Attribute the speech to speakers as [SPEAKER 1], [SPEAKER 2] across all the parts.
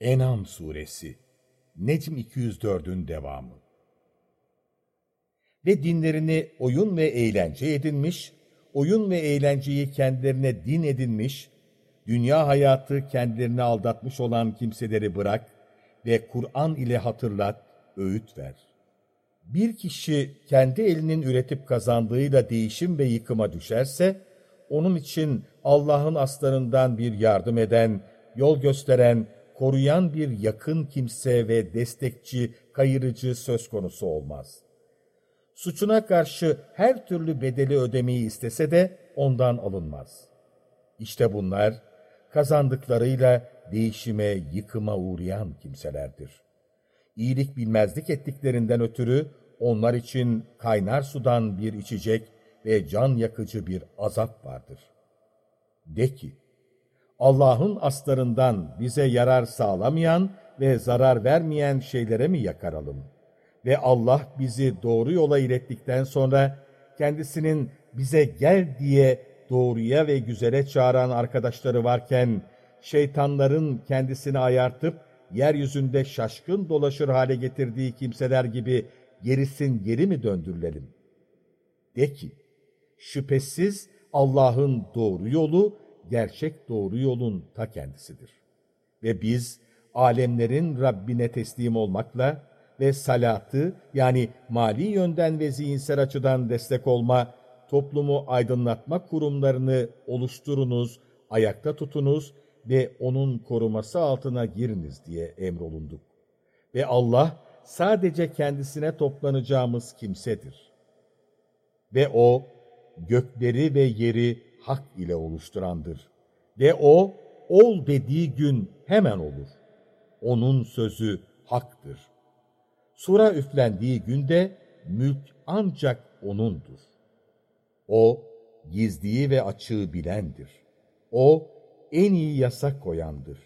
[SPEAKER 1] Enam Suresi Necm 204'ün devamı Ve dinlerini oyun ve eğlence edinmiş, oyun ve eğlenceyi kendilerine din edinmiş, dünya hayatı kendilerini aldatmış olan kimseleri bırak ve Kur'an ile hatırlat, öğüt ver. Bir kişi kendi elinin üretip kazandığıyla değişim ve yıkıma düşerse, onun için Allah'ın aslarından bir yardım eden, yol gösteren, koruyan bir yakın kimse ve destekçi, kayırıcı söz konusu olmaz. Suçuna karşı her türlü bedeli ödemeyi istese de ondan alınmaz. İşte bunlar kazandıklarıyla değişime, yıkıma uğrayan kimselerdir. İyilik bilmezlik ettiklerinden ötürü onlar için kaynar sudan bir içecek ve can yakıcı bir azap vardır. De ki, Allah'ın aslarından bize yarar sağlamayan ve zarar vermeyen şeylere mi yakaralım? Ve Allah bizi doğru yola ilettikten sonra kendisinin bize gel diye doğruya ve güzele çağıran arkadaşları varken şeytanların kendisini ayartıp yeryüzünde şaşkın dolaşır hale getirdiği kimseler gibi gerisin geri mi döndürülelim? De ki, şüphesiz Allah'ın doğru yolu gerçek doğru yolun ta kendisidir. Ve biz alemlerin Rabbine teslim olmakla ve salatı yani mali yönden ve zihinsel açıdan destek olma, toplumu aydınlatma kurumlarını oluşturunuz, ayakta tutunuz ve onun koruması altına giriniz diye emrolunduk. Ve Allah sadece kendisine toplanacağımız kimsedir. Ve O, gökleri ve yeri hak ile oluşturandır. Ve o, ol dediği gün hemen olur. Onun sözü haktır. Sura üflendiği günde mülk ancak O'nundur. O, gizliyi ve açığı bilendir. O, en iyi yasak koyandır.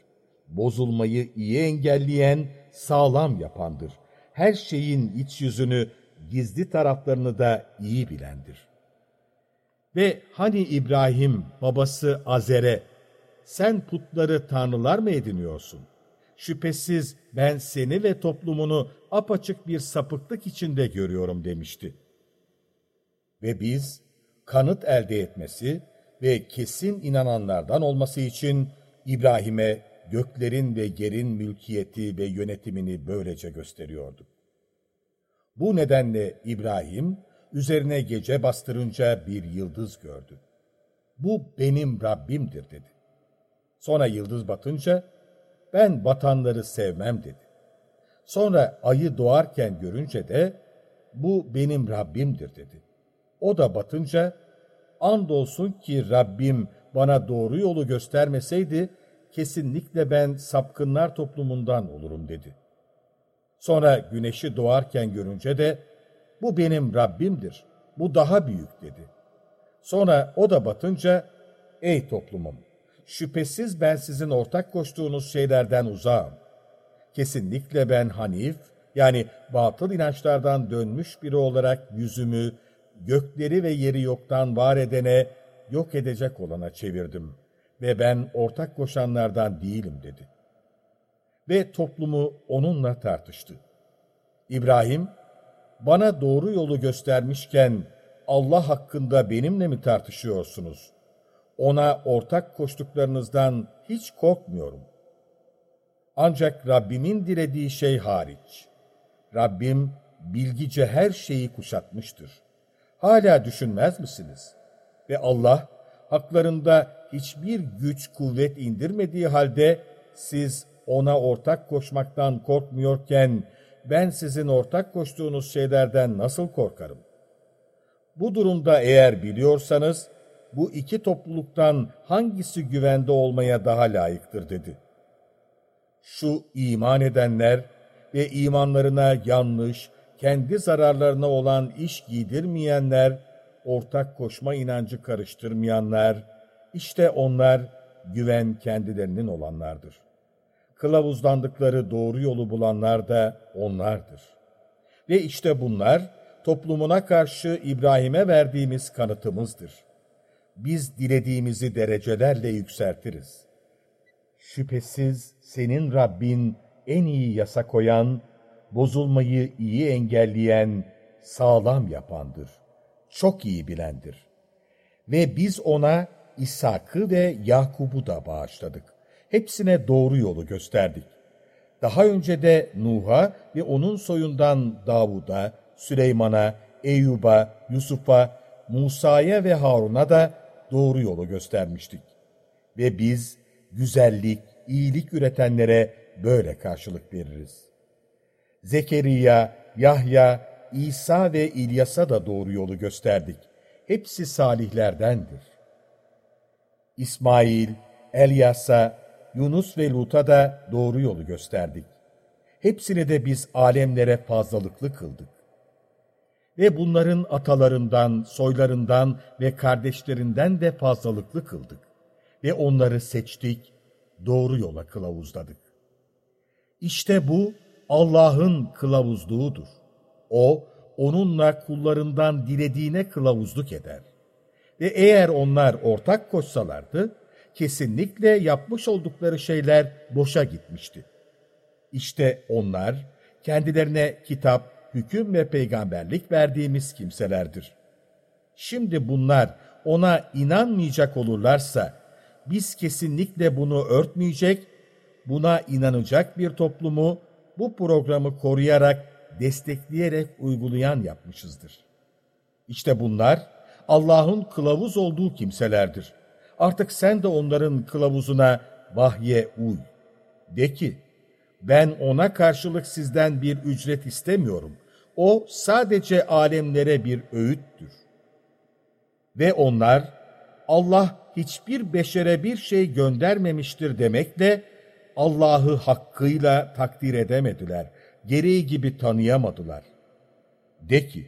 [SPEAKER 1] Bozulmayı iyi engelleyen, sağlam yapandır. Her şeyin iç yüzünü, gizli taraflarını da iyi bilendir. Ve hani İbrahim babası Azer'e, sen putları tanrılar mı ediniyorsun? Şüphesiz ben seni ve toplumunu apaçık bir sapıklık içinde görüyorum demişti. Ve biz kanıt elde etmesi ve kesin inananlardan olması için İbrahim'e göklerin ve yerin mülkiyeti ve yönetimini böylece gösteriyorduk. Bu nedenle İbrahim, üzerine gece bastırınca bir yıldız gördü. Bu benim Rabbimdir dedi. Sonra yıldız batınca, ben batanları sevmem dedi. Sonra ayı doğarken görünce de, bu benim Rabbimdir dedi. O da batınca, andolsun ki Rabbim bana doğru yolu göstermeseydi, kesinlikle ben sapkınlar toplumundan olurum dedi. Sonra güneşi doğarken görünce de, bu benim Rabbimdir, bu daha büyük dedi. Sonra o da batınca, ey toplumum, şüphesiz ben sizin ortak koştuğunuz şeylerden uzağım. Kesinlikle ben Hanif, yani batıl inançlardan dönmüş biri olarak yüzümü, gökleri ve yeri yoktan var edene, yok edecek olana çevirdim ve ben ortak koşanlardan değilim dedi. Ve toplumu onunla tartıştı. İbrahim, bana doğru yolu göstermişken Allah hakkında benimle mi tartışıyorsunuz? Ona ortak koştuklarınızdan hiç korkmuyorum. Ancak Rabbimin dilediği şey hariç. Rabbim bilgice her şeyi kuşatmıştır. Hala düşünmez misiniz? Ve Allah haklarında hiçbir güç kuvvet indirmediği halde siz ona ortak koşmaktan korkmuyorken ben sizin ortak koştuğunuz şeylerden nasıl korkarım? Bu durumda eğer biliyorsanız, bu iki topluluktan hangisi güvende olmaya daha layıktır dedi. Şu iman edenler ve imanlarına yanlış, kendi zararlarına olan iş giydirmeyenler, ortak koşma inancı karıştırmayanlar, işte onlar güven kendilerinin olanlardır kılavuzlandıkları doğru yolu bulanlar da onlardır. Ve işte bunlar toplumuna karşı İbrahim'e verdiğimiz kanıtımızdır. Biz dilediğimizi derecelerle yükseltiriz. Şüphesiz senin Rabbin en iyi yasa koyan, bozulmayı iyi engelleyen, sağlam yapandır. Çok iyi bilendir. Ve biz ona İshak'ı ve Yakub'u da bağışladık. Hepsine doğru yolu gösterdik. Daha önce de Nuh'a ve onun soyundan Davud'a, Süleyman'a, Eyyub'a, Yusuf'a, Musa'ya ve Harun'a da doğru yolu göstermiştik. Ve biz güzellik, iyilik üretenlere böyle karşılık veririz. Zekeriya, Yahya, İsa ve İlyas'a da doğru yolu gösterdik. Hepsi salihlerdendir. İsmail, Elyas'a, Yunus ve Lut'a da doğru yolu gösterdik. Hepsini de biz alemlere fazlalıklı kıldık. Ve bunların atalarından, soylarından ve kardeşlerinden de fazlalıklı kıldık. Ve onları seçtik, doğru yola kılavuzladık. İşte bu Allah'ın kılavuzluğudur. O, onunla kullarından dilediğine kılavuzluk eder. Ve eğer onlar ortak koşsalardı, kesinlikle yapmış oldukları şeyler boşa gitmişti. İşte onlar, kendilerine kitap, hüküm ve peygamberlik verdiğimiz kimselerdir. Şimdi bunlar ona inanmayacak olurlarsa, biz kesinlikle bunu örtmeyecek, buna inanacak bir toplumu bu programı koruyarak, destekleyerek uygulayan yapmışızdır. İşte bunlar Allah'ın kılavuz olduğu kimselerdir. Artık sen de onların kılavuzuna vahye uy. De ki, ben ona karşılık sizden bir ücret istemiyorum. O sadece alemlere bir öğüttür. Ve onlar, Allah hiçbir beşere bir şey göndermemiştir demekle, Allah'ı hakkıyla takdir edemediler, gereği gibi tanıyamadılar. De ki,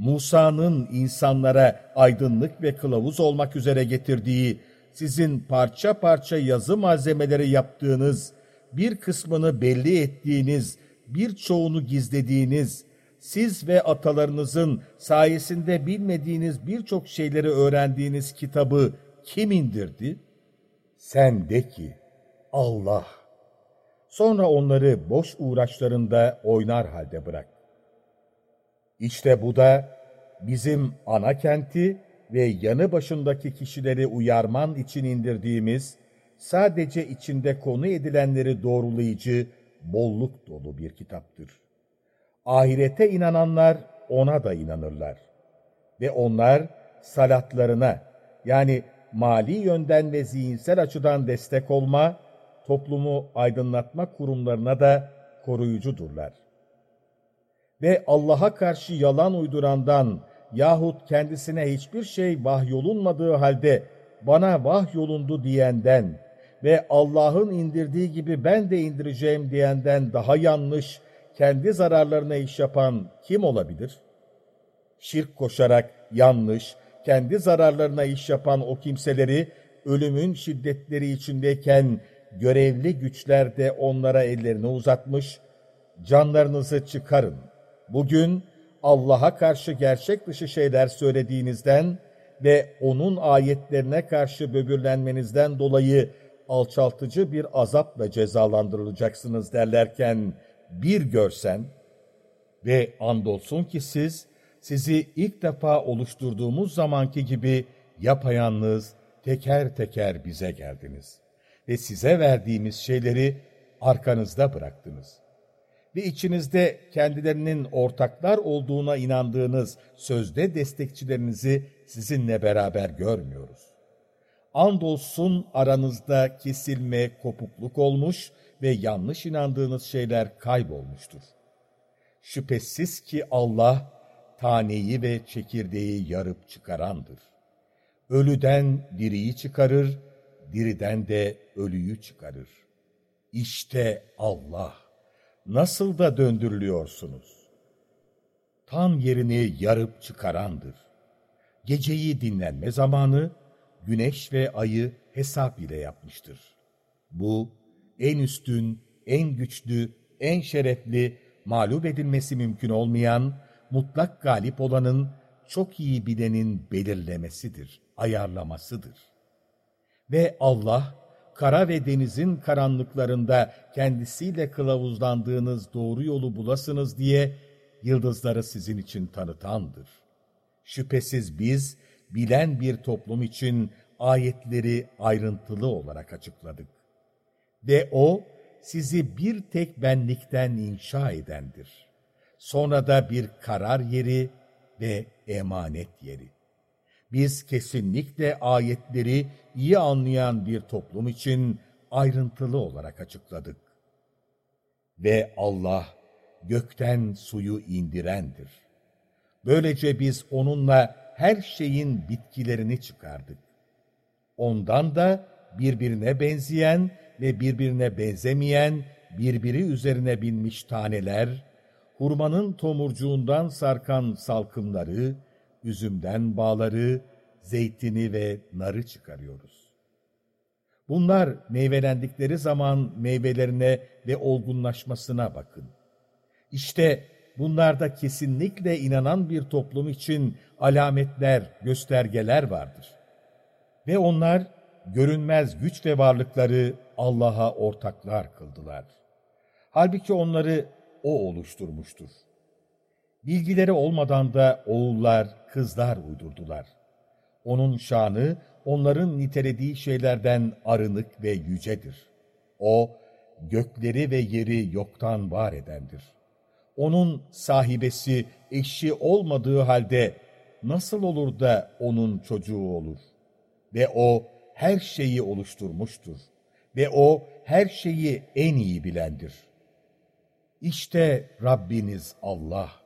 [SPEAKER 1] Musa'nın insanlara aydınlık ve kılavuz olmak üzere getirdiği, sizin parça parça yazı malzemeleri yaptığınız, bir kısmını belli ettiğiniz, birçoğunu gizlediğiniz, siz ve atalarınızın sayesinde bilmediğiniz birçok şeyleri öğrendiğiniz kitabı kim indirdi? Sen de ki, Allah. Sonra onları boş uğraşlarında oynar halde bırak. İşte bu da bizim ana kenti ve yanı başındaki kişileri uyarman için indirdiğimiz, sadece içinde konu edilenleri doğrulayıcı, bolluk dolu bir kitaptır. Ahirete inananlar ona da inanırlar. Ve onlar salatlarına, yani mali yönden ve zihinsel açıdan destek olma, toplumu aydınlatma kurumlarına da koruyucudurlar. Ve Allah'a karşı yalan uydurandan yahut kendisine hiçbir şey vahyolunmadığı halde bana vahyolundu diyenden ve Allah'ın indirdiği gibi ben de indireceğim diyenden daha yanlış, kendi zararlarına iş yapan kim olabilir? Şirk koşarak yanlış, kendi zararlarına iş yapan o kimseleri ölümün şiddetleri içindeyken görevli güçler de onlara ellerini uzatmış, canlarınızı çıkarın. Bugün Allah'a karşı gerçek dışı şeyler söylediğinizden ve O'nun ayetlerine karşı böbürlenmenizden dolayı alçaltıcı bir azapla cezalandırılacaksınız derlerken bir görsen ve andolsun ki siz sizi ilk defa oluşturduğumuz zamanki gibi yapayalnız teker teker bize geldiniz ve size verdiğimiz şeyleri arkanızda bıraktınız. Ve içinizde kendilerinin ortaklar olduğuna inandığınız sözde destekçilerinizi sizinle beraber görmüyoruz. Andolsun aranızda kesilme, kopukluk olmuş ve yanlış inandığınız şeyler kaybolmuştur. Şüphesiz ki Allah, taneyi ve çekirdeği yarıp çıkarandır. Ölüden diriyi çıkarır, diriden de ölüyü çıkarır. İşte Allah, nasıl da döndürülüyorsunuz. Tam yerini yarıp çıkarandır. Geceyi dinlenme zamanı, güneş ve ayı hesap ile yapmıştır. Bu, en üstün, en güçlü, en şerefli, mağlup edilmesi mümkün olmayan, mutlak galip olanın, çok iyi bilenin belirlemesidir, ayarlamasıdır. Ve Allah, kara ve denizin karanlıklarında kendisiyle kılavuzlandığınız doğru yolu bulasınız diye yıldızları sizin için tanıtandır. Şüphesiz biz, bilen bir toplum için ayetleri ayrıntılı olarak açıkladık. Ve O, sizi bir tek benlikten inşa edendir. Sonra da bir karar yeri ve emanet yeri. Biz kesinlikle ayetleri iyi anlayan bir toplum için ayrıntılı olarak açıkladık. Ve Allah gökten suyu indirendir. Böylece biz onunla her şeyin bitkilerini çıkardık. Ondan da birbirine benzeyen ve birbirine benzemeyen birbiri üzerine binmiş taneler, hurmanın tomurcuğundan sarkan salkımları, üzümden bağları, zeytini ve narı çıkarıyoruz. Bunlar meyvelendikleri zaman meyvelerine ve olgunlaşmasına bakın. İşte bunlarda kesinlikle inanan bir toplum için alametler, göstergeler vardır. Ve onlar görünmez güç ve varlıkları Allah'a ortaklar kıldılar. Halbuki onları O oluşturmuştur. Bilgileri olmadan da oğullar, kızlar uydurdular. Onun şanı, onların nitelediği şeylerden arınık ve yücedir. O, gökleri ve yeri yoktan var edendir. Onun sahibesi, eşi olmadığı halde nasıl olur da onun çocuğu olur? Ve o, her şeyi oluşturmuştur. Ve o, her şeyi en iyi bilendir. İşte Rabbiniz Allah.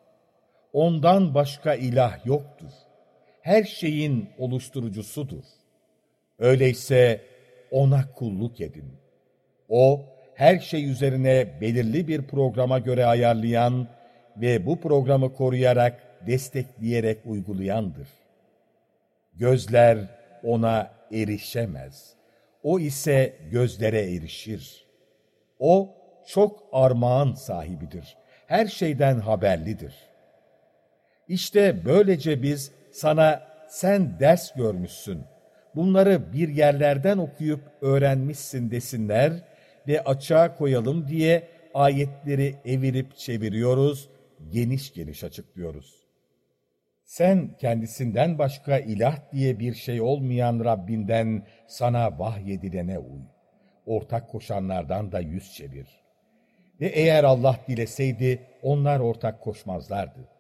[SPEAKER 1] Ondan başka ilah yoktur. Her şeyin oluşturucusudur. Öyleyse ona kulluk edin. O, her şey üzerine belirli bir programa göre ayarlayan ve bu programı koruyarak, destekleyerek uygulayandır. Gözler ona erişemez. O ise gözlere erişir. O çok armağan sahibidir. Her şeyden haberlidir. İşte böylece biz sana sen ders görmüşsün. Bunları bir yerlerden okuyup öğrenmişsin desinler ve açığa koyalım diye ayetleri evirip çeviriyoruz, geniş geniş açıklıyoruz. Sen kendisinden başka ilah diye bir şey olmayan Rabbinden sana vahyedilene uy. Ortak koşanlardan da yüz çevir. Ve eğer Allah dileseydi onlar ortak koşmazlardı.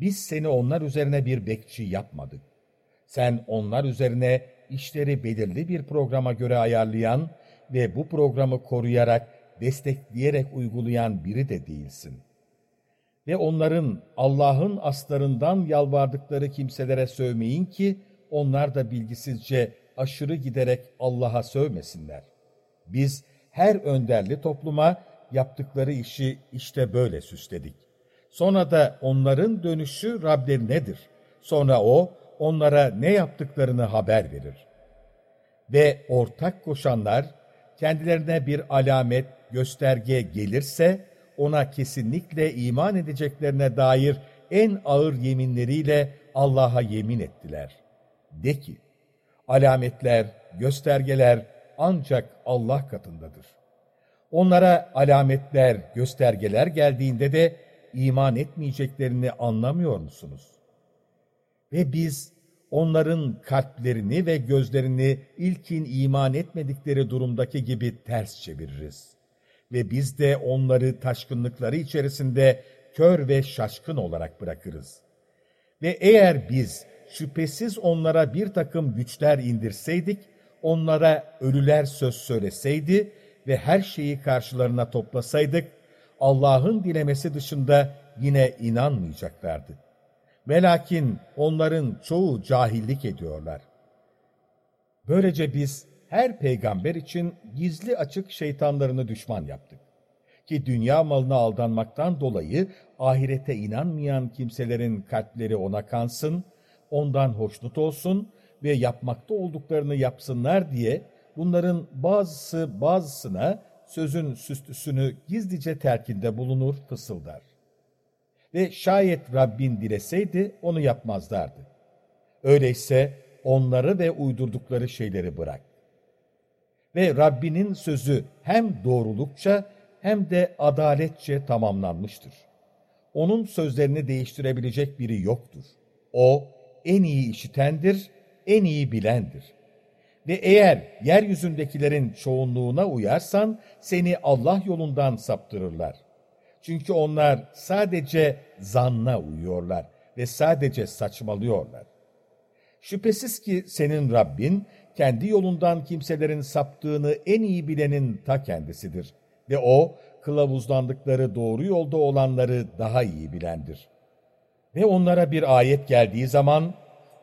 [SPEAKER 1] Biz seni onlar üzerine bir bekçi yapmadık. Sen onlar üzerine işleri belirli bir programa göre ayarlayan ve bu programı koruyarak, destekleyerek uygulayan biri de değilsin. Ve onların Allah'ın aslarından yalvardıkları kimselere sövmeyin ki, onlar da bilgisizce aşırı giderek Allah'a sövmesinler. Biz her önderli topluma yaptıkları işi işte böyle süsledik. Sonra da onların dönüşü Rablerinedir. Sonra O, onlara ne yaptıklarını haber verir. Ve ortak koşanlar, kendilerine bir alamet, gösterge gelirse, ona kesinlikle iman edeceklerine dair en ağır yeminleriyle Allah'a yemin ettiler. De ki, alametler, göstergeler ancak Allah katındadır. Onlara alametler, göstergeler geldiğinde de iman etmeyeceklerini anlamıyor musunuz? Ve biz onların kalplerini ve gözlerini ilkin iman etmedikleri durumdaki gibi ters çeviririz. Ve biz de onları taşkınlıkları içerisinde kör ve şaşkın olarak bırakırız. Ve eğer biz şüphesiz onlara bir takım güçler indirseydik, onlara ölüler söz söyleseydi ve her şeyi karşılarına toplasaydık, Allah'ın dilemesi dışında yine inanmayacaklardı. Velakin onların çoğu cahillik ediyorlar. Böylece biz her peygamber için gizli açık şeytanlarını düşman yaptık. Ki dünya malına aldanmaktan dolayı ahirete inanmayan kimselerin kalpleri ona kansın, ondan hoşnut olsun ve yapmakta olduklarını yapsınlar diye bunların bazısı bazısına sözün süslüsünü gizlice terkinde bulunur, fısıldar. Ve şayet Rabbin dileseydi onu yapmazlardı. Öyleyse onları ve uydurdukları şeyleri bırak. Ve Rabbinin sözü hem doğrulukça hem de adaletçe tamamlanmıştır. Onun sözlerini değiştirebilecek biri yoktur. O en iyi işitendir, en iyi bilendir. Ve eğer yeryüzündekilerin çoğunluğuna uyarsan seni Allah yolundan saptırırlar. Çünkü onlar sadece zanna uyuyorlar ve sadece saçmalıyorlar. Şüphesiz ki senin Rabbin kendi yolundan kimselerin saptığını en iyi bilenin ta kendisidir. Ve o, kılavuzlandıkları doğru yolda olanları daha iyi bilendir. Ve onlara bir ayet geldiği zaman,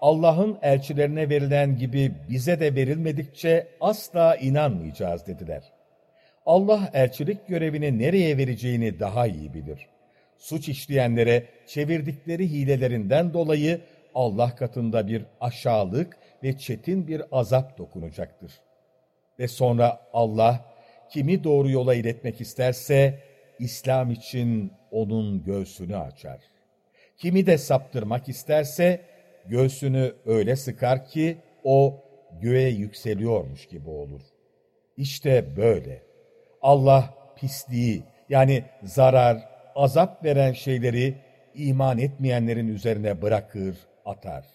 [SPEAKER 1] Allah'ın elçilerine verilen gibi bize de verilmedikçe asla inanmayacağız dediler. Allah elçilik görevini nereye vereceğini daha iyi bilir. Suç işleyenlere çevirdikleri hilelerinden dolayı Allah katında bir aşağılık ve çetin bir azap dokunacaktır. Ve sonra Allah kimi doğru yola iletmek isterse İslam için onun göğsünü açar. Kimi de saptırmak isterse göğsünü öyle sıkar ki o göğe yükseliyormuş gibi olur. İşte böyle. Allah pisliği yani zarar, azap veren şeyleri iman etmeyenlerin üzerine bırakır, atar.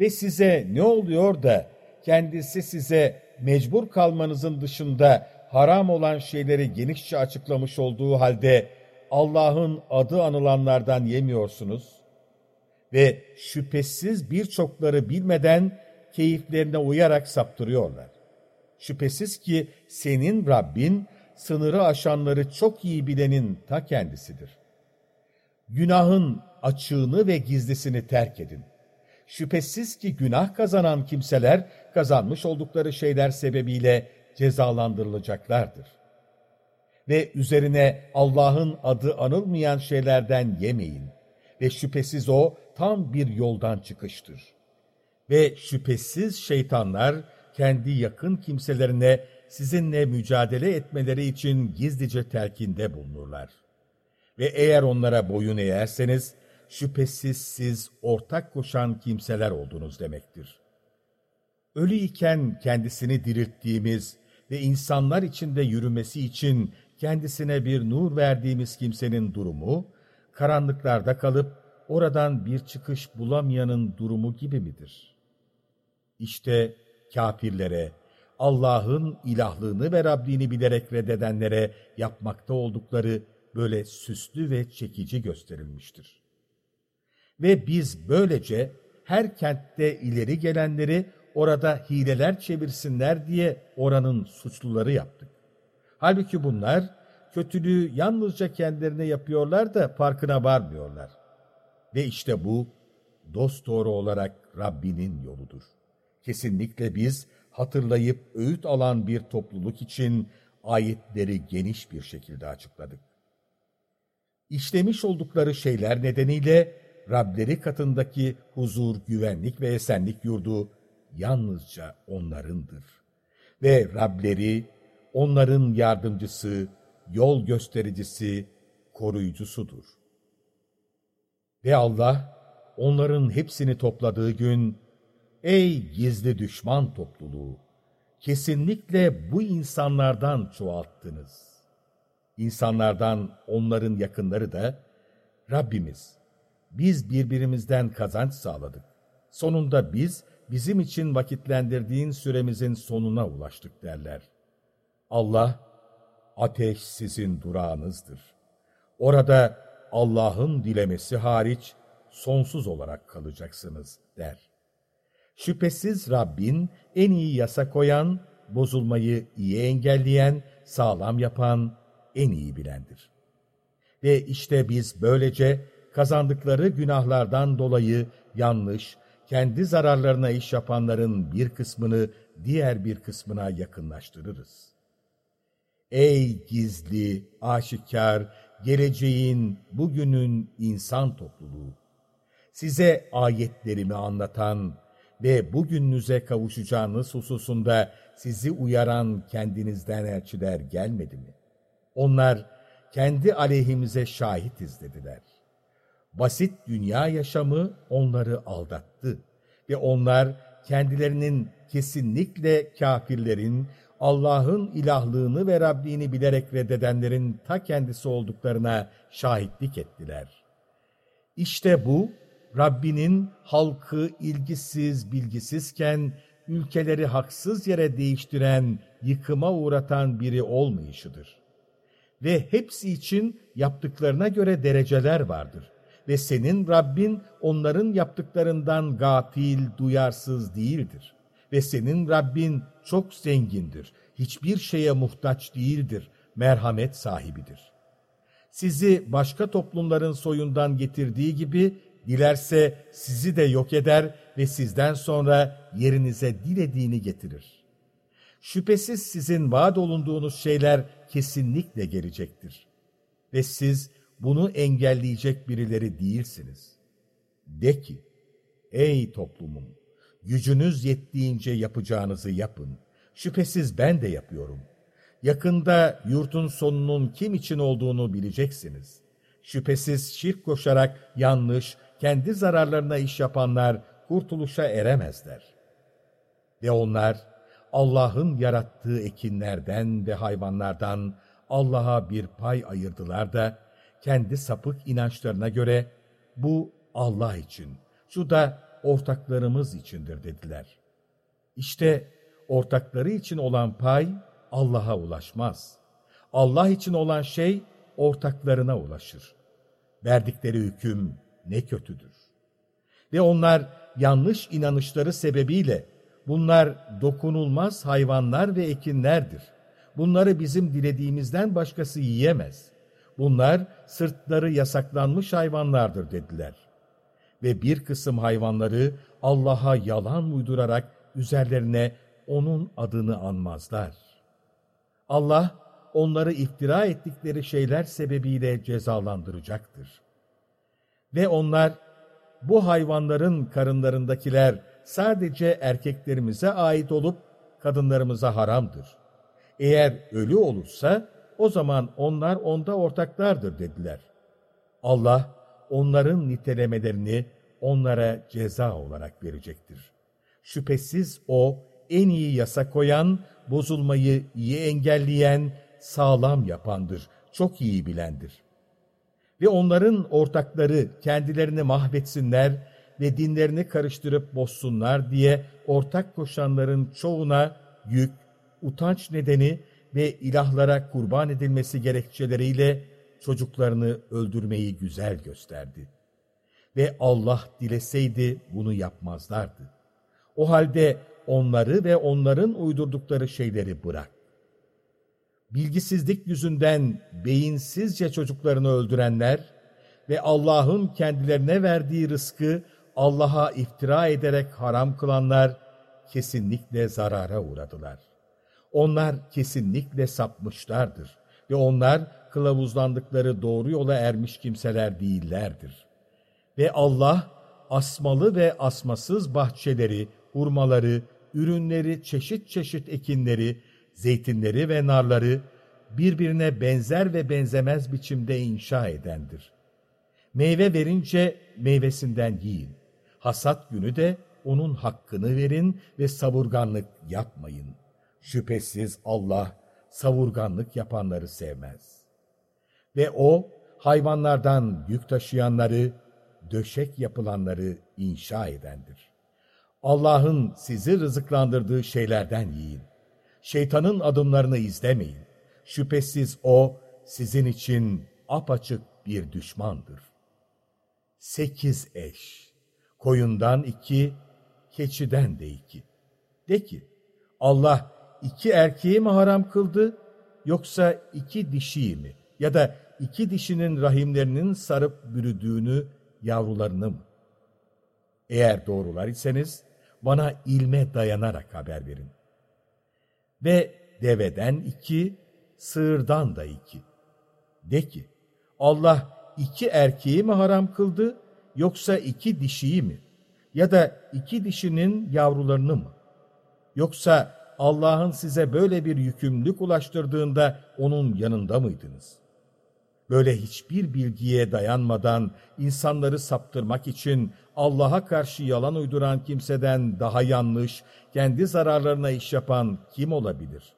[SPEAKER 1] Ve size ne oluyor da kendisi size mecbur kalmanızın dışında haram olan şeyleri genişçe açıklamış olduğu halde Allah'ın adı anılanlardan yemiyorsunuz ve şüphesiz birçokları bilmeden keyiflerine uyarak saptırıyorlar. Şüphesiz ki senin Rabbin sınırı aşanları çok iyi bilenin ta kendisidir. Günahın açığını ve gizlisini terk edin. Şüphesiz ki günah kazanan kimseler kazanmış oldukları şeyler sebebiyle cezalandırılacaklardır. Ve üzerine Allah'ın adı anılmayan şeylerden yemeyin. Ve şüphesiz o tam bir yoldan çıkıştır. Ve şüphesiz şeytanlar kendi yakın kimselerine sizinle mücadele etmeleri için gizlice telkinde bulunurlar. Ve eğer onlara boyun eğerseniz, şüphesiz siz ortak koşan kimseler oldunuz demektir. Ölü iken kendisini dirilttiğimiz ve insanlar içinde yürümesi için kendisine bir nur verdiğimiz kimsenin durumu, karanlıklarda kalıp oradan bir çıkış bulamayanın durumu gibi midir? İşte kafirlere, Allah'ın ilahlığını ve Rabbini bilerek reddedenlere yapmakta oldukları böyle süslü ve çekici gösterilmiştir. Ve biz böylece her kentte ileri gelenleri orada hileler çevirsinler diye oranın suçluları yaptık. Halbuki bunlar kötülüğü yalnızca kendilerine yapıyorlar da farkına varmıyorlar. Ve işte bu dosdoğru olarak Rabbinin yoludur. Kesinlikle biz hatırlayıp öğüt alan bir topluluk için ayetleri geniş bir şekilde açıkladık. İşlemiş oldukları şeyler nedeniyle Rableri katındaki huzur, güvenlik ve esenlik yurdu yalnızca onlarındır. Ve Rableri onların yardımcısı, yol göstericisi, koruyucusudur. Ve Allah onların hepsini topladığı gün, ey gizli düşman topluluğu, kesinlikle bu insanlardan çoğalttınız. İnsanlardan onların yakınları da, Rabbimiz, biz birbirimizden kazanç sağladık. Sonunda biz, bizim için vakitlendirdiğin süremizin sonuna ulaştık derler. Allah, ateş sizin durağınızdır. Orada Allah'ın dilemesi hariç sonsuz olarak kalacaksınız der. Şüphesiz Rabbin en iyi yasa koyan, bozulmayı iyi engelleyen, sağlam yapan, en iyi bilendir. Ve işte biz böylece kazandıkları günahlardan dolayı yanlış, kendi zararlarına iş yapanların bir kısmını diğer bir kısmına yakınlaştırırız. Ey gizli, aşikar, geleceğin, bugünün insan topluluğu! Size ayetlerimi anlatan ve bugününüze kavuşacağınız hususunda sizi uyaran kendinizden elçiler gelmedi mi? Onlar kendi aleyhimize şahit izlediler. Basit dünya yaşamı onları aldattı ve onlar kendilerinin kesinlikle kafirlerin, Allah'ın ilahlığını ve Rabbini bilerek reddedenlerin ta kendisi olduklarına şahitlik ettiler. İşte bu, Rabbinin halkı ilgisiz, bilgisizken ülkeleri haksız yere değiştiren, yıkıma uğratan biri olmayışıdır. Ve hepsi için yaptıklarına göre dereceler vardır. Ve senin Rabbin onların yaptıklarından gafil, duyarsız değildir. Ve senin Rabbin çok zengindir, hiçbir şeye muhtaç değildir, merhamet sahibidir. Sizi başka toplumların soyundan getirdiği gibi dilerse sizi de yok eder ve sizden sonra yerinize dilediğini getirir. Şüphesiz sizin vaat olunduğunuz şeyler kesinlikle gelecektir. Ve siz bunu engelleyecek birileri değilsiniz. De ki, ey toplumum, gücünüz yettiğince yapacağınızı yapın. Şüphesiz ben de yapıyorum. Yakında yurtun sonunun kim için olduğunu bileceksiniz. Şüphesiz şirk koşarak yanlış, kendi zararlarına iş yapanlar kurtuluşa eremezler. Ve onlar Allah'ın yarattığı ekinlerden ve hayvanlardan Allah'a bir pay ayırdılar da kendi sapık inançlarına göre bu Allah için, şu da ortaklarımız içindir dediler. İşte ortakları için olan pay Allah'a ulaşmaz. Allah için olan şey ortaklarına ulaşır. Verdikleri hüküm ne kötüdür. Ve onlar yanlış inanışları sebebiyle bunlar dokunulmaz hayvanlar ve ekinlerdir. Bunları bizim dilediğimizden başkası yiyemez. Bunlar sırtları yasaklanmış hayvanlardır dediler. Ve bir kısım hayvanları Allah'a yalan uydurarak üzerlerine onun adını anmazlar. Allah onları iftira ettikleri şeyler sebebiyle cezalandıracaktır. Ve onlar, bu hayvanların karınlarındakiler sadece erkeklerimize ait olup kadınlarımıza haramdır. Eğer ölü olursa o zaman onlar onda ortaklardır dediler. Allah onların nitelemelerini onlara ceza olarak verecektir. Şüphesiz O en iyi yasa koyan, bozulmayı iyi engelleyen, sağlam yapandır, çok iyi bilendir. Ve onların ortakları kendilerini mahvetsinler ve dinlerini karıştırıp bozsunlar diye ortak koşanların çoğuna yük, utanç nedeni ve ilahlara kurban edilmesi gerekçeleriyle çocuklarını öldürmeyi güzel gösterdi. Ve Allah dileseydi bunu yapmazlardı. O halde onları ve onların uydurdukları şeyleri bırak. Bilgisizlik yüzünden beyinsizce çocuklarını öldürenler ve Allah'ın kendilerine verdiği rızkı Allah'a iftira ederek haram kılanlar kesinlikle zarara uğradılar. Onlar kesinlikle sapmışlardır ve onlar kılavuzlandıkları doğru yola ermiş kimseler değillerdir. Ve Allah asmalı ve asmasız bahçeleri, hurmaları, ürünleri, çeşit çeşit ekinleri, zeytinleri ve narları birbirine benzer ve benzemez biçimde inşa edendir. Meyve verince meyvesinden yiyin. Hasat günü de onun hakkını verin ve savurganlık yapmayın. Şüphesiz Allah savurganlık yapanları sevmez. Ve O hayvanlardan yük taşıyanları, döşek yapılanları inşa edendir. Allah'ın sizi rızıklandırdığı şeylerden yiyin. Şeytanın adımlarını izlemeyin. Şüphesiz o sizin için apaçık bir düşmandır. Sekiz eş, koyundan iki, keçiden de iki. De ki, Allah iki erkeği mi haram kıldı, yoksa iki dişiyi mi? Ya da iki dişinin rahimlerinin sarıp bürüdüğünü, yavrularını mı? Eğer doğrular iseniz, bana ilme dayanarak haber verin. Ve deveden iki, sığırdan da iki. De ki, Allah iki erkeği mi haram kıldı, yoksa iki dişiyi mi? Ya da iki dişinin yavrularını mı? Yoksa Allah'ın size böyle bir yükümlülük ulaştırdığında onun yanında mıydınız? Böyle hiçbir bilgiye dayanmadan insanları saptırmak için Allah'a karşı yalan uyduran kimseden daha yanlış, kendi zararlarına iş yapan kim olabilir?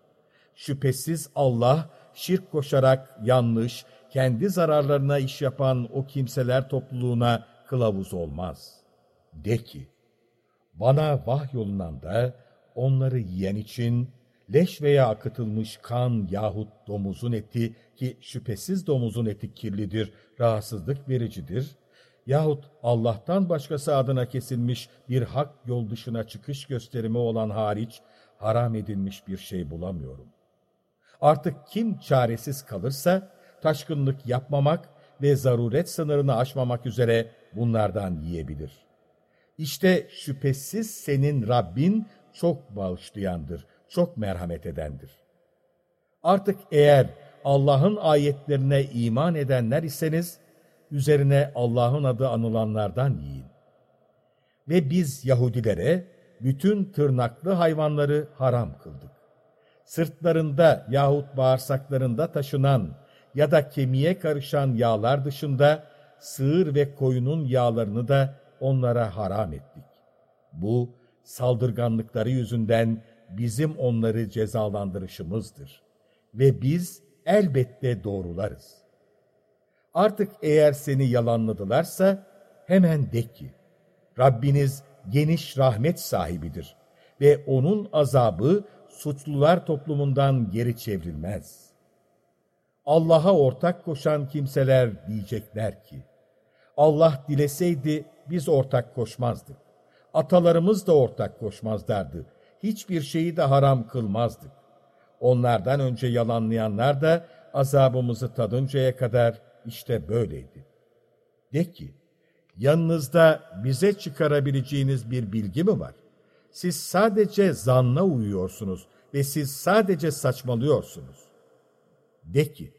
[SPEAKER 1] Şüphesiz Allah şirk koşarak yanlış, kendi zararlarına iş yapan o kimseler topluluğuna kılavuz olmaz. De ki, bana vahyolunan da onları yiyen için leş veya akıtılmış kan yahut domuzun eti ki şüphesiz domuzun eti kirlidir, rahatsızlık vericidir, yahut Allah'tan başkası adına kesilmiş bir hak yol dışına çıkış gösterimi olan hariç haram edilmiş bir şey bulamıyorum. Artık kim çaresiz kalırsa taşkınlık yapmamak ve zaruret sınırını aşmamak üzere bunlardan yiyebilir. İşte şüphesiz senin Rabbin çok bağışlayandır, çok merhamet edendir. Artık eğer Allah'ın ayetlerine iman edenler iseniz, üzerine Allah'ın adı anılanlardan yiyin. Ve biz Yahudilere bütün tırnaklı hayvanları haram kıldık. Sırtlarında yahut bağırsaklarında taşınan ya da kemiğe karışan yağlar dışında sığır ve koyunun yağlarını da onlara haram ettik. Bu saldırganlıkları yüzünden bizim onları cezalandırışımızdır. Ve biz elbette doğrularız. Artık eğer seni yalanladılarsa hemen de ki, Rabbiniz geniş rahmet sahibidir ve onun azabı suçlular toplumundan geri çevrilmez. Allah'a ortak koşan kimseler diyecekler ki, Allah dileseydi biz ortak koşmazdık. Atalarımız da ortak koşmazlardı. Hiçbir şeyi de haram kılmazdık. Onlardan önce yalanlayanlar da azabımızı tadıncaya kadar işte böyleydi. De ki, yanınızda bize çıkarabileceğiniz bir bilgi mi var? Siz sadece zanna uyuyorsunuz ve siz sadece saçmalıyorsunuz. De ki,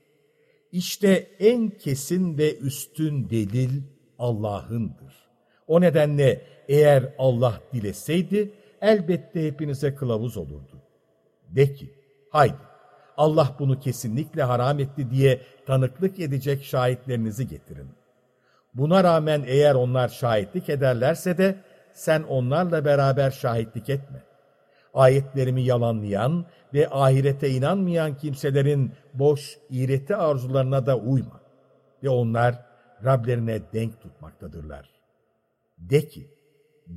[SPEAKER 1] işte en kesin ve üstün delil Allah'ındır. O nedenle eğer Allah dileseydi elbette hepinize kılavuz olurdu. De ki, haydi Allah bunu kesinlikle haram etti diye tanıklık edecek şahitlerinizi getirin. Buna rağmen eğer onlar şahitlik ederlerse de sen onlarla beraber şahitlik etme. Ayetlerimi yalanlayan ve ahirete inanmayan kimselerin boş, iğreti arzularına da uyma. Ve onlar Rablerine denk tutmaktadırlar. De ki,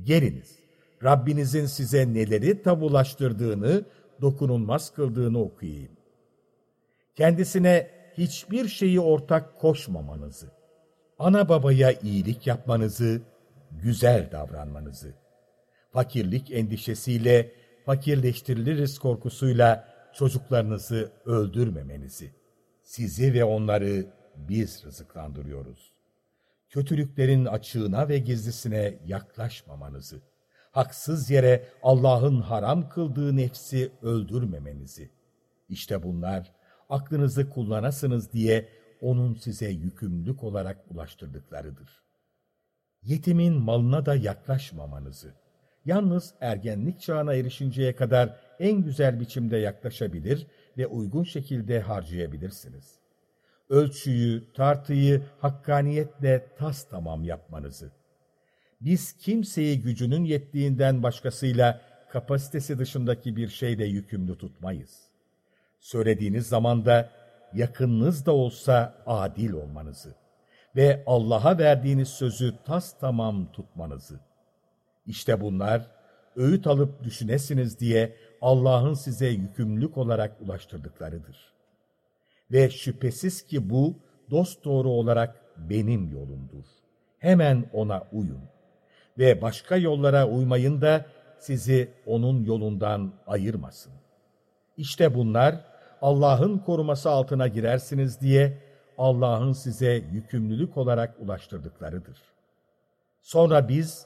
[SPEAKER 1] geliniz, Rabbinizin size neleri tabulaştırdığını, dokunulmaz kıldığını okuyayım. Kendisine hiçbir şeyi ortak koşmamanızı, ana babaya iyilik yapmanızı, güzel davranmanızı, fakirlik endişesiyle, fakirleştiriliriz korkusuyla çocuklarınızı öldürmemenizi, sizi ve onları biz rızıklandırıyoruz. Kötülüklerin açığına ve gizlisine yaklaşmamanızı, haksız yere Allah'ın haram kıldığı nefsi öldürmemenizi. İşte bunlar aklınızı kullanasınız diye onun size yükümlülük olarak ulaştırdıklarıdır. Yetimin malına da yaklaşmamanızı, yalnız ergenlik çağına erişinceye kadar en güzel biçimde yaklaşabilir ve uygun şekilde harcayabilirsiniz. Ölçüyü, tartıyı hakkaniyetle tas tamam yapmanızı. Biz kimseyi gücünün yettiğinden başkasıyla kapasitesi dışındaki bir şeyle yükümlü tutmayız. Söylediğiniz zamanda yakınınız da olsa adil olmanızı ve Allah'a verdiğiniz sözü tas tamam tutmanızı. İşte bunlar öğüt alıp düşünesiniz diye Allah'ın size yükümlülük olarak ulaştırdıklarıdır. Ve şüphesiz ki bu dost doğru olarak benim yolumdur. Hemen ona uyun. Ve başka yollara uymayın da sizi onun yolundan ayırmasın. İşte bunlar Allah'ın koruması altına girersiniz diye Allah'ın size yükümlülük olarak ulaştırdıklarıdır. Sonra biz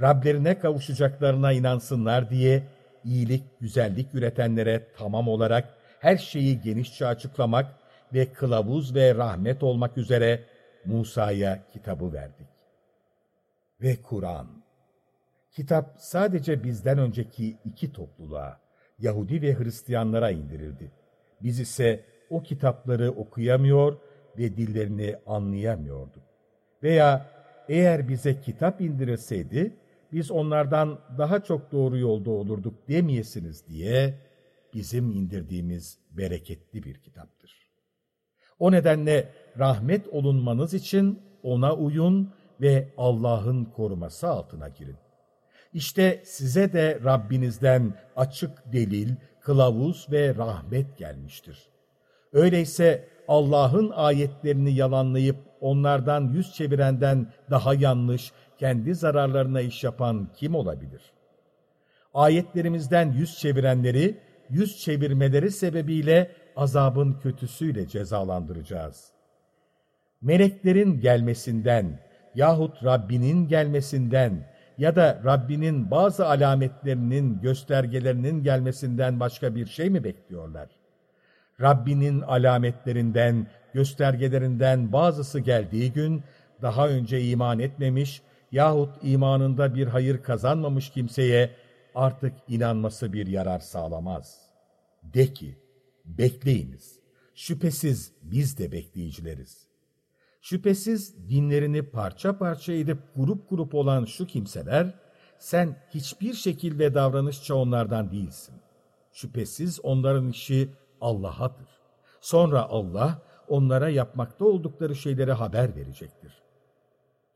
[SPEAKER 1] Rablerine kavuşacaklarına inansınlar diye iyilik, güzellik üretenlere tamam olarak her şeyi genişçe açıklamak ve kılavuz ve rahmet olmak üzere Musa'ya kitabı verdik. Ve Kur'an Kitap sadece bizden önceki iki topluluğa, Yahudi ve Hristiyanlara indirildi. Biz ise o kitapları okuyamıyor ve dillerini anlayamıyorduk. Veya eğer bize kitap indirilseydi, biz onlardan daha çok doğru yolda olurduk demeyesiniz diye bizim indirdiğimiz bereketli bir kitaptır. O nedenle rahmet olunmanız için ona uyun ve Allah'ın koruması altına girin. İşte size de Rabbinizden açık delil, kılavuz ve rahmet gelmiştir. Öyleyse Allah'ın ayetlerini yalanlayıp onlardan yüz çevirenden daha yanlış, kendi zararlarına iş yapan kim olabilir? Ayetlerimizden yüz çevirenleri, yüz çevirmeleri sebebiyle azabın kötüsüyle cezalandıracağız. Meleklerin gelmesinden yahut Rabbinin gelmesinden ya da Rabbinin bazı alametlerinin, göstergelerinin gelmesinden başka bir şey mi bekliyorlar? Rabbinin alametlerinden, göstergelerinden bazısı geldiği gün, daha önce iman etmemiş yahut imanında bir hayır kazanmamış kimseye artık inanması bir yarar sağlamaz. De ki, bekleyiniz. Şüphesiz biz de bekleyicileriz. Şüphesiz dinlerini parça parça edip grup grup olan şu kimseler, sen hiçbir şekilde davranışça onlardan değilsin. Şüphesiz onların işi Allah'adır. Sonra Allah onlara yapmakta oldukları şeylere haber verecektir.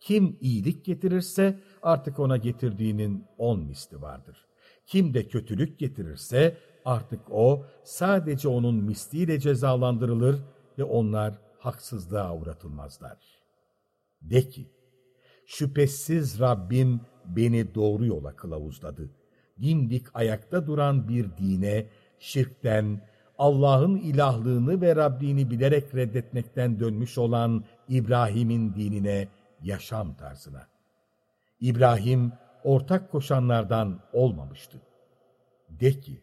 [SPEAKER 1] Kim iyilik getirirse artık ona getirdiğinin on misli vardır. Kim de kötülük getirirse artık o sadece onun misliyle cezalandırılır ve onlar haksızlığa uğratılmazlar. De ki, şüphesiz Rabbim beni doğru yola kılavuzladı. Dimdik ayakta duran bir dine, şirkten, Allah'ın ilahlığını ve Rabbini bilerek reddetmekten dönmüş olan İbrahim'in dinine, yaşam tarzına. İbrahim, ortak koşanlardan olmamıştı. De ki,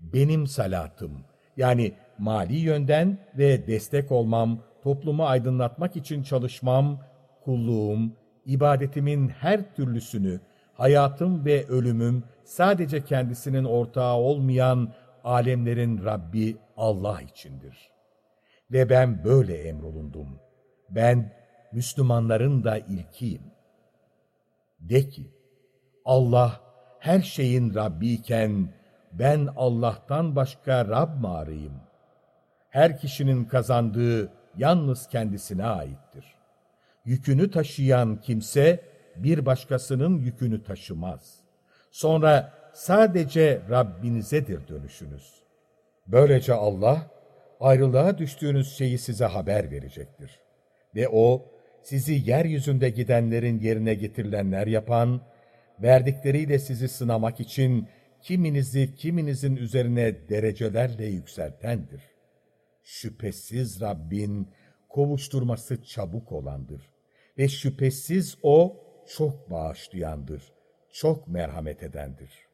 [SPEAKER 1] benim salatım, yani mali yönden ve destek olmam, toplumu aydınlatmak için çalışmam, kulluğum, ibadetimin her türlüsünü, hayatım ve ölümüm sadece kendisinin ortağı olmayan alemlerin Rabbi Allah içindir. Ve ben böyle emrolundum. Ben Müslümanların da ilkiyim. De ki, Allah her şeyin Rabbi iken ben Allah'tan başka Rab mı arayayım? Her kişinin kazandığı yalnız kendisine aittir. Yükünü taşıyan kimse bir başkasının yükünü taşımaz. Sonra sadece Rabbinizedir dönüşünüz. Böylece Allah ayrılığa düştüğünüz şeyi size haber verecektir. Ve O sizi yeryüzünde gidenlerin yerine getirilenler yapan, verdikleriyle sizi sınamak için kiminizi kiminizin üzerine derecelerle yükseltendir. Şüphesiz Rabbin kovuşturması çabuk olandır ve şüphesiz O çok bağışlayandır, çok merhamet edendir.